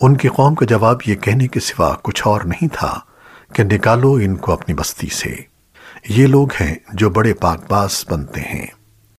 ان کی قوم کا جواب یہ کہنے کے سوا کچھ اور نہیں تھا کہ نکالو ان کو اپنی بستی سے۔ یہ لوگ ہیں جو بڑے پاک باز بنتے ہیں۔